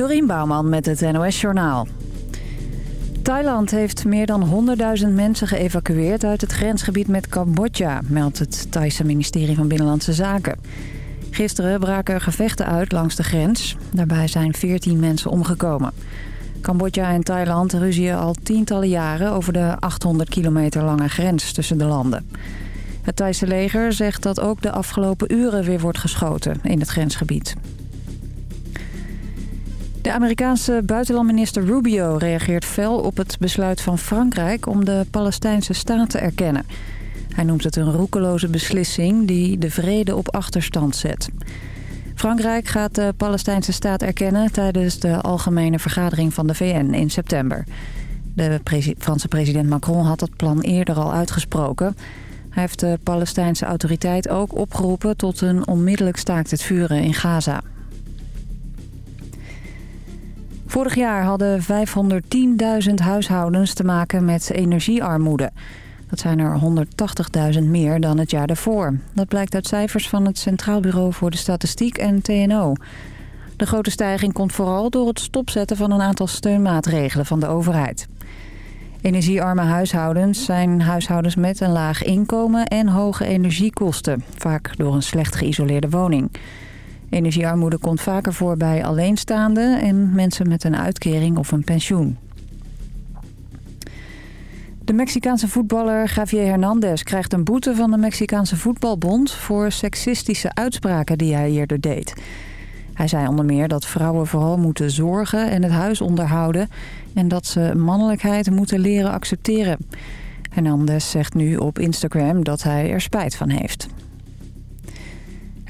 Dorien Bouwman met het NOS Journaal. Thailand heeft meer dan 100.000 mensen geëvacueerd uit het grensgebied met Cambodja, meldt het Thaise ministerie van Binnenlandse Zaken. Gisteren braken er gevechten uit langs de grens. Daarbij zijn 14 mensen omgekomen. Cambodja en Thailand ruzien al tientallen jaren over de 800 kilometer lange grens tussen de landen. Het Thaise leger zegt dat ook de afgelopen uren weer wordt geschoten in het grensgebied. De Amerikaanse buitenlandminister Rubio reageert fel op het besluit van Frankrijk om de Palestijnse staat te erkennen. Hij noemt het een roekeloze beslissing die de vrede op achterstand zet. Frankrijk gaat de Palestijnse staat erkennen tijdens de algemene vergadering van de VN in september. De Franse president Macron had dat plan eerder al uitgesproken. Hij heeft de Palestijnse autoriteit ook opgeroepen tot een onmiddellijk staakt het vuren in Gaza. Vorig jaar hadden 510.000 huishoudens te maken met energiearmoede. Dat zijn er 180.000 meer dan het jaar daarvoor. Dat blijkt uit cijfers van het Centraal Bureau voor de Statistiek en TNO. De grote stijging komt vooral door het stopzetten van een aantal steunmaatregelen van de overheid. Energiearme huishoudens zijn huishoudens met een laag inkomen en hoge energiekosten. Vaak door een slecht geïsoleerde woning. Energiearmoede komt vaker voor bij alleenstaanden en mensen met een uitkering of een pensioen. De Mexicaanse voetballer Javier Hernandez krijgt een boete van de Mexicaanse voetbalbond... voor seksistische uitspraken die hij eerder deed. Hij zei onder meer dat vrouwen vooral moeten zorgen en het huis onderhouden... en dat ze mannelijkheid moeten leren accepteren. Hernandez zegt nu op Instagram dat hij er spijt van heeft.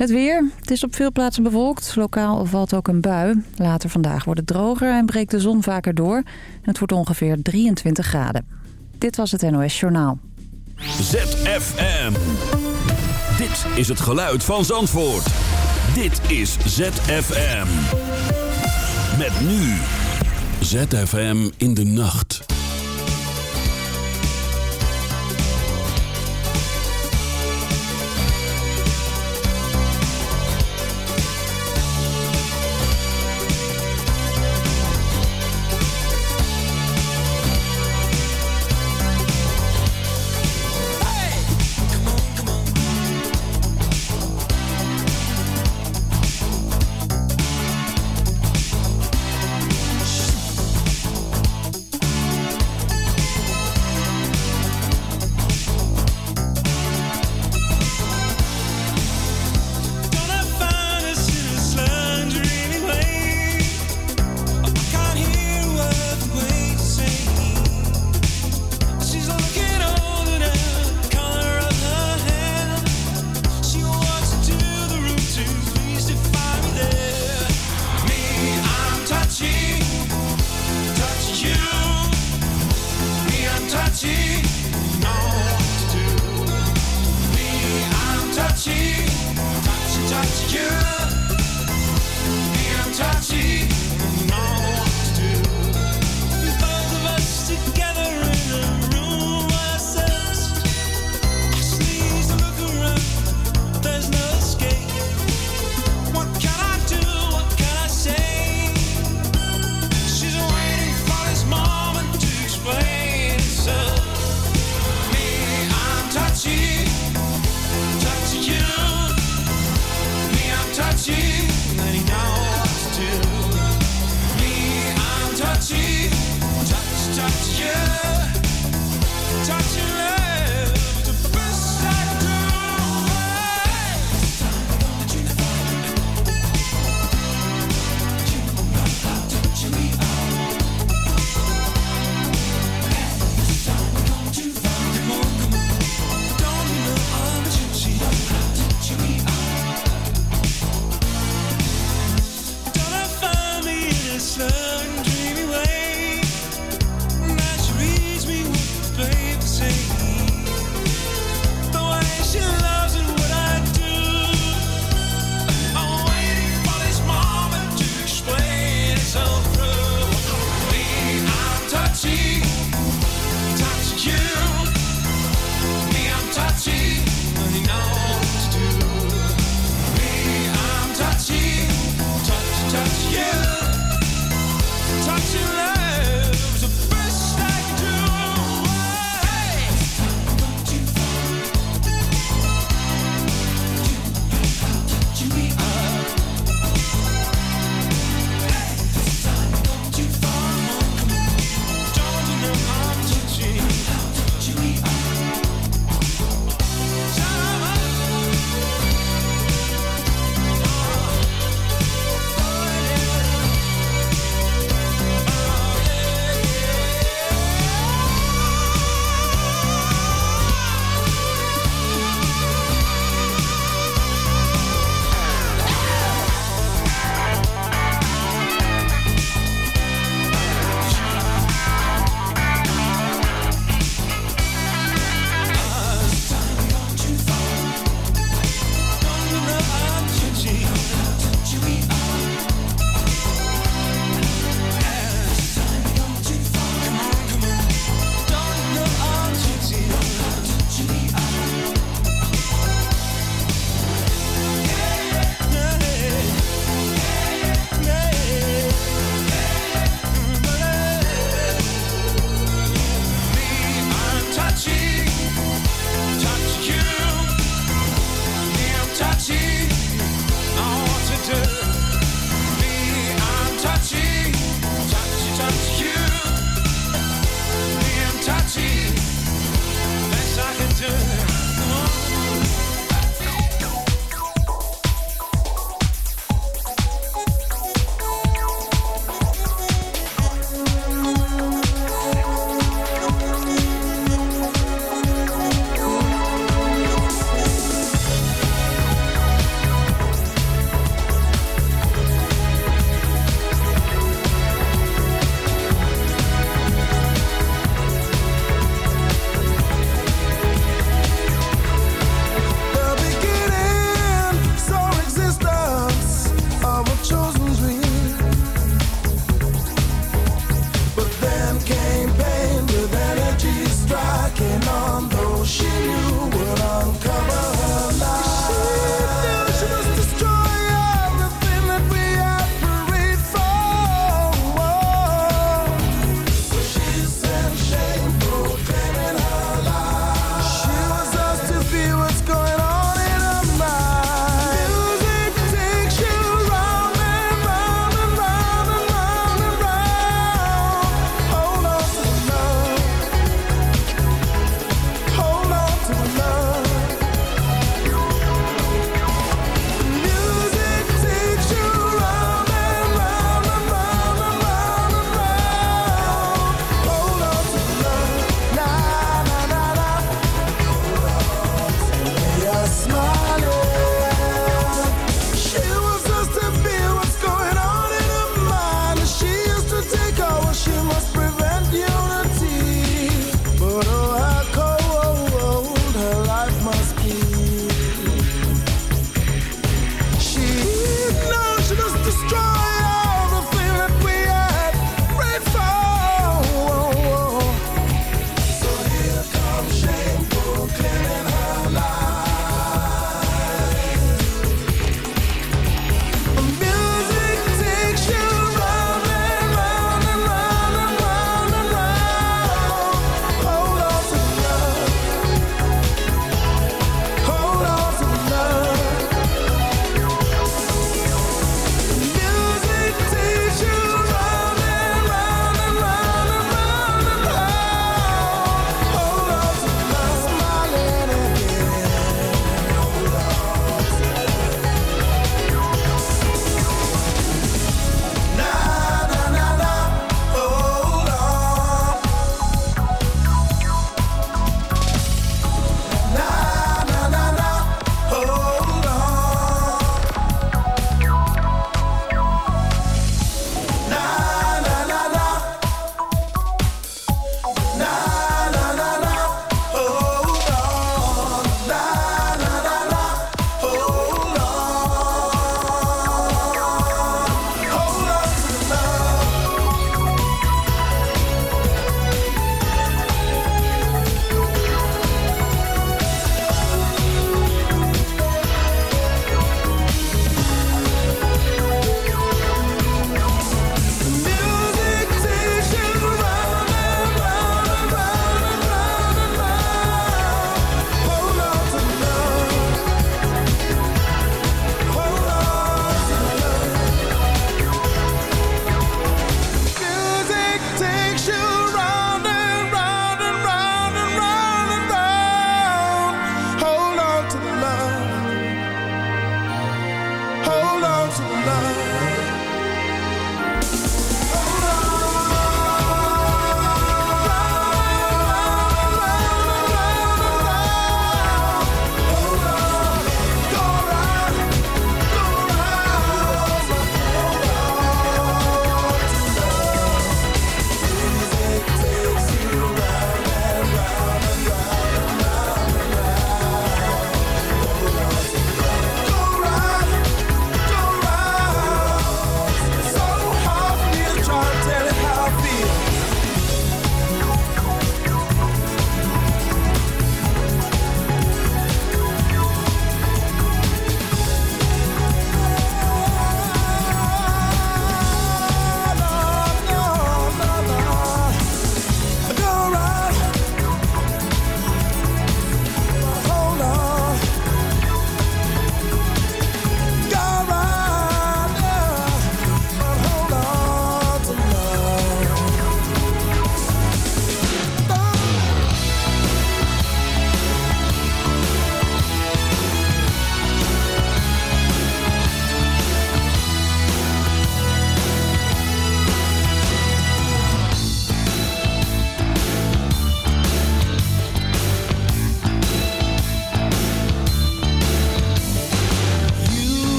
Het weer. Het is op veel plaatsen bewolkt. Lokaal valt ook een bui. Later vandaag wordt het droger en breekt de zon vaker door. Het wordt ongeveer 23 graden. Dit was het NOS Journaal. ZFM. Dit is het geluid van Zandvoort. Dit is ZFM. Met nu. ZFM in de nacht.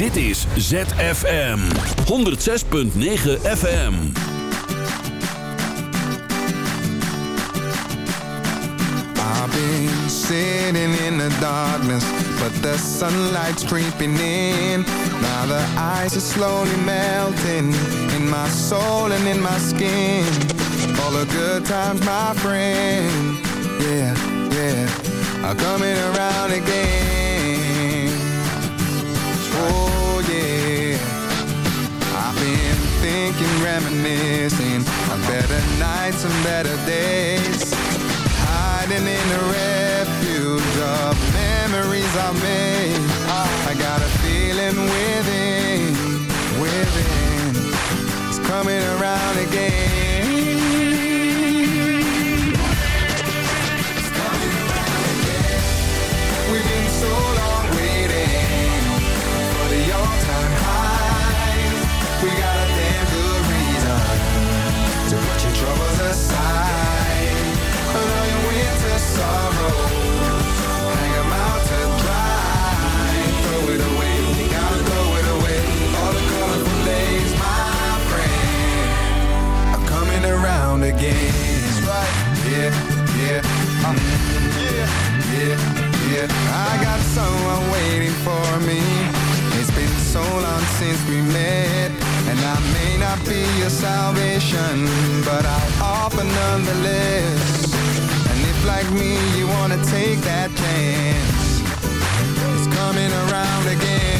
Dit is ZFM 106.9 FM. I've been sitting in the darkness, but the sunlight's creeping in. Now the ice is slowly melting in my soul and in my skin. All the good times, my friend, yeah, yeah, are coming around again. Oh yeah, I've been thinking, reminiscing on better nights and better days. Hiding in the refuge of memories I made. I got a feeling within, within, it's coming around again. All your winter sorrows, out to dry. Throw it away, you gotta throw it away. All the colorful days, my friend, are coming around again. Yeah, yeah, yeah, yeah, yeah. I got someone waiting for me. It's been so long since we met, and I may not be your salvation, but I'll offer nonetheless. And if like me you wanna take that chance, it's coming around again.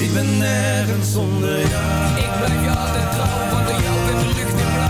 Ik ben nergens zonder jou. Ik blijf je altijd trouw, want door jou werd de lucht weer blauw.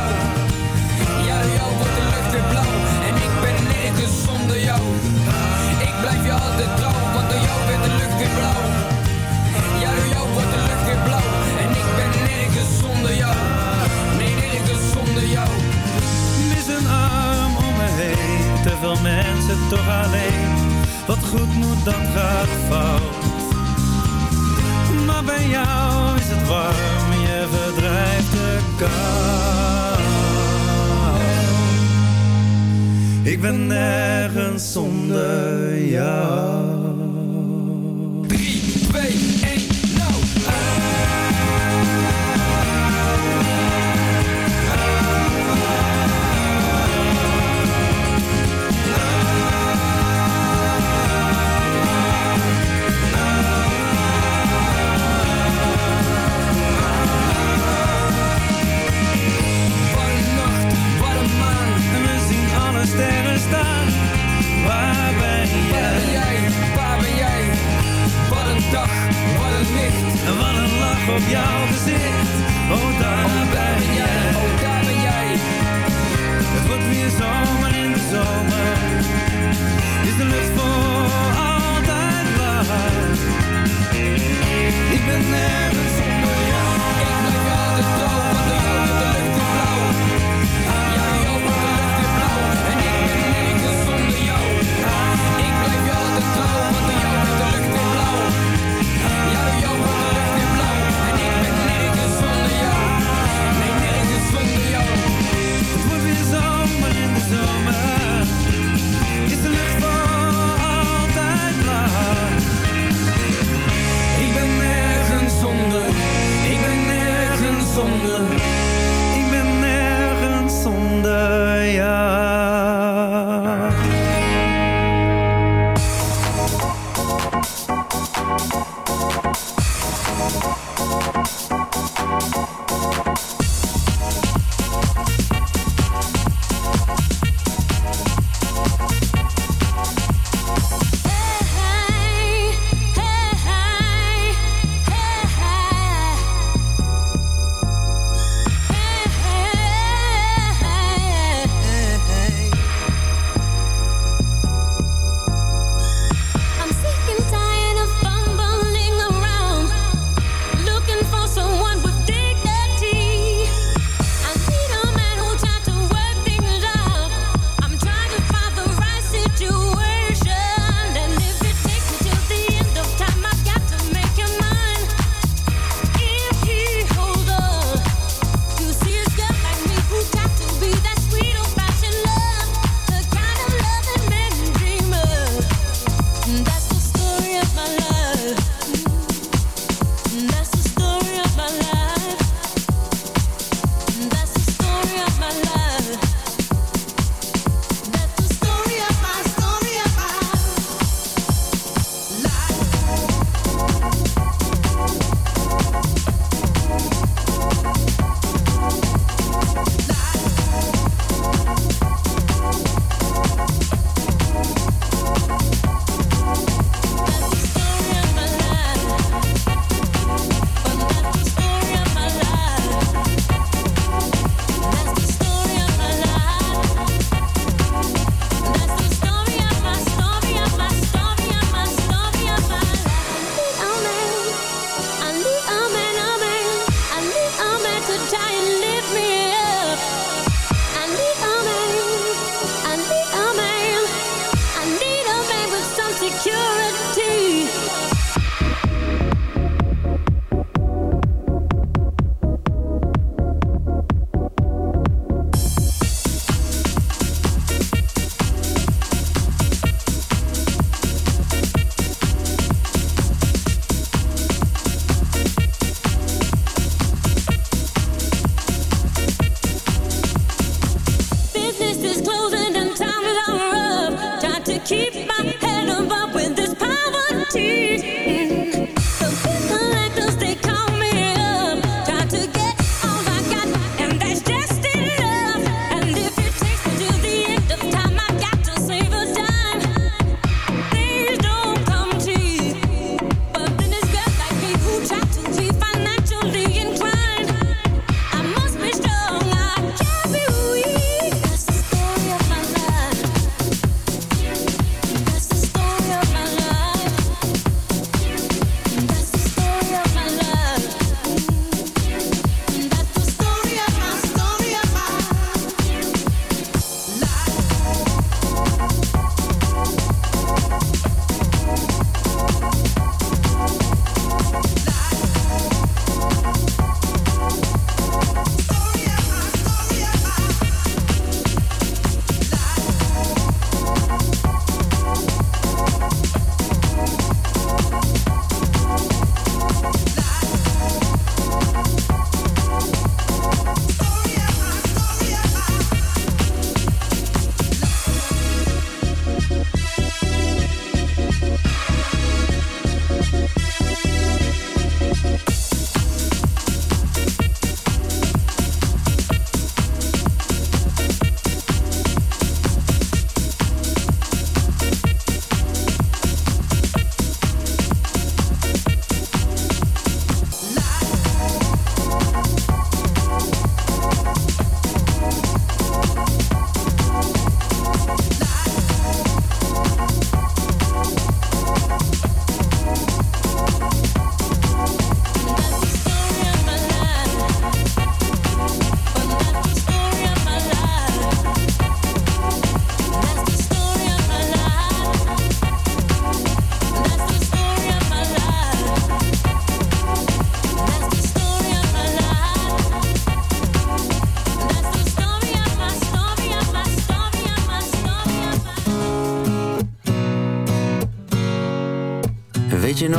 Nergens zonder jou.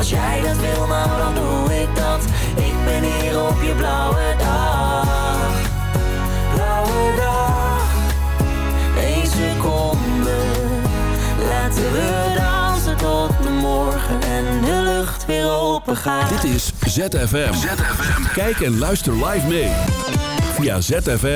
Als jij dat wil, nou dan doe ik dat. Ik ben hier op je blauwe dag. Blauwe dag. Eén seconde. Laten we dansen tot de morgen en de lucht weer open gaat. Dit is ZFM. Kijk en luister live mee. Via zfm-live.nl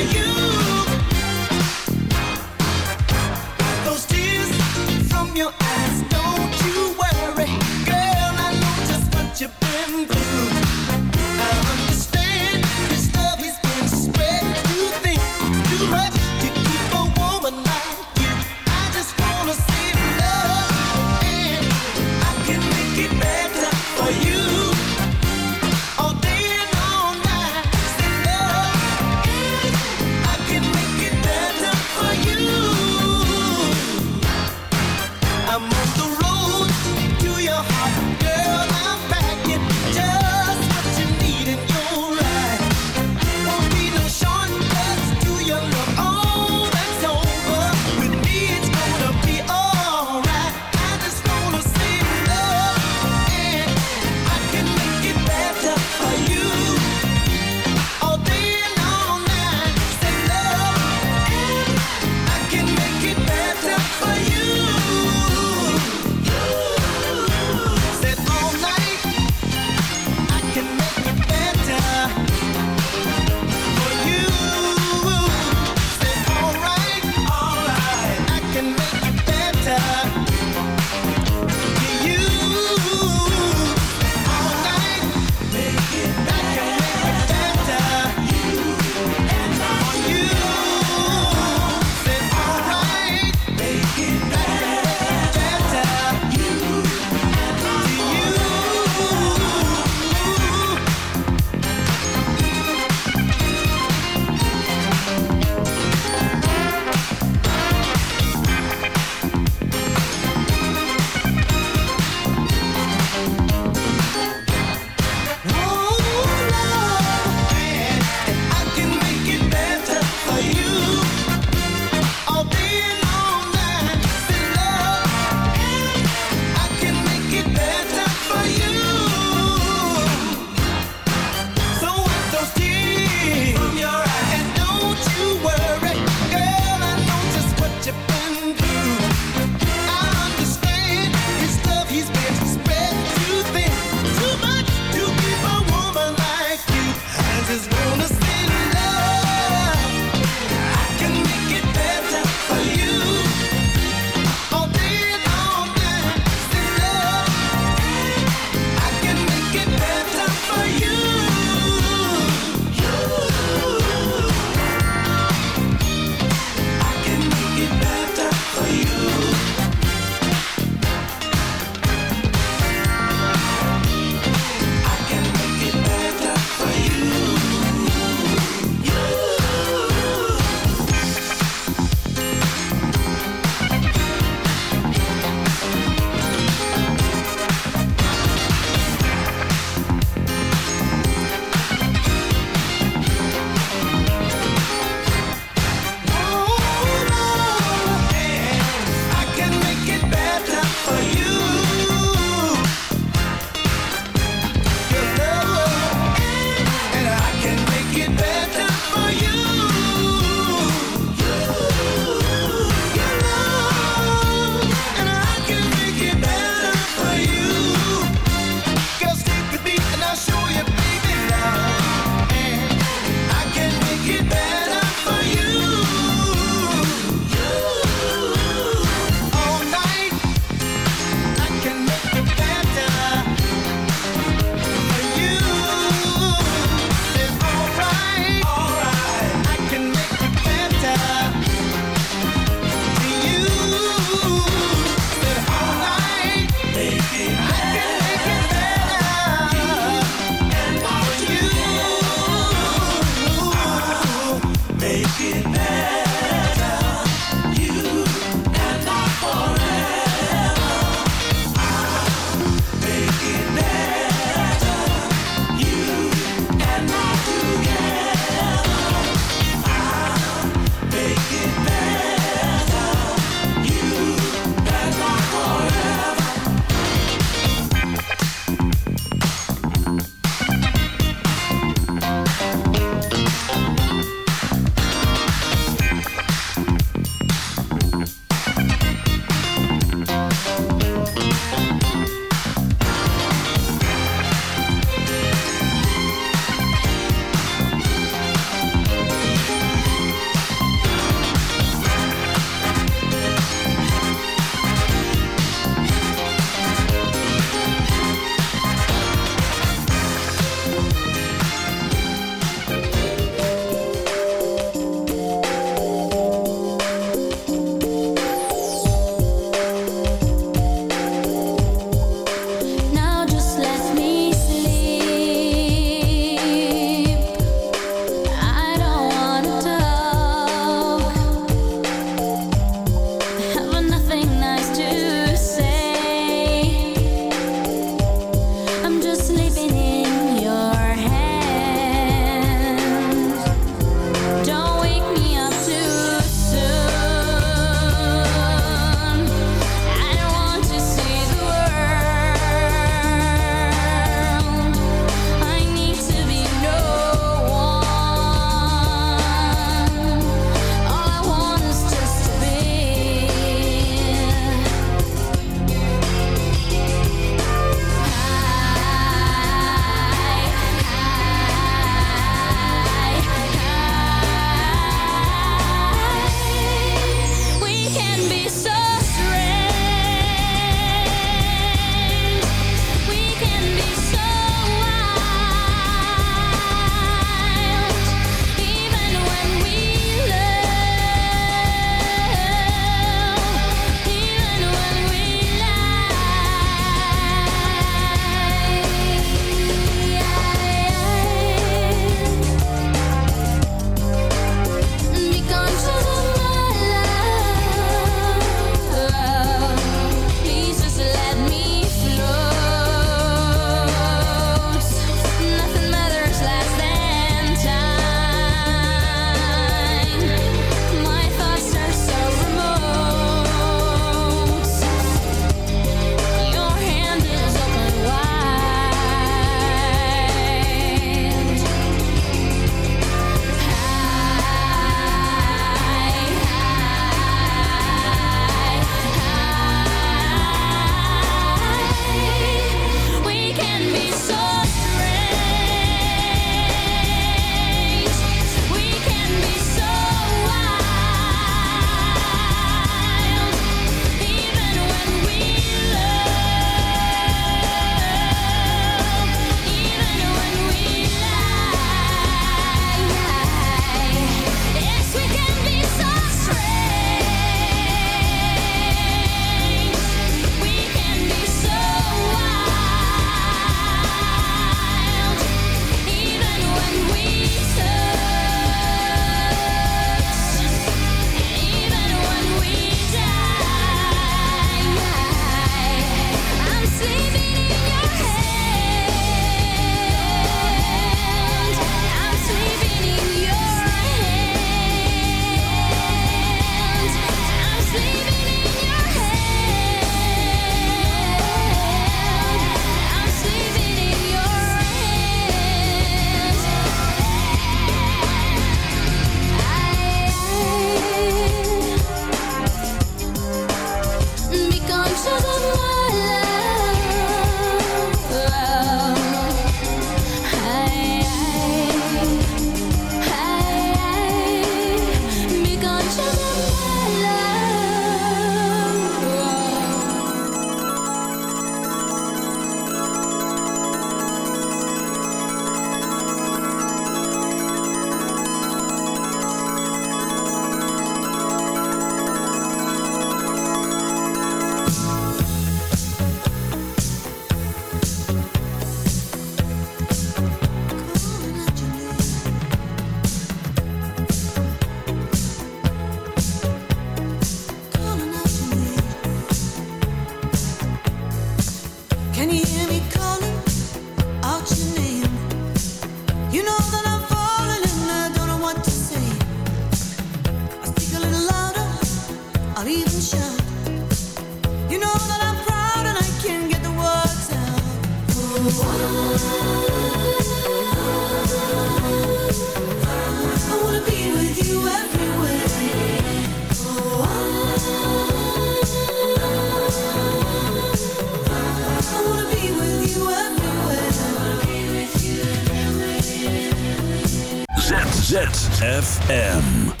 FM.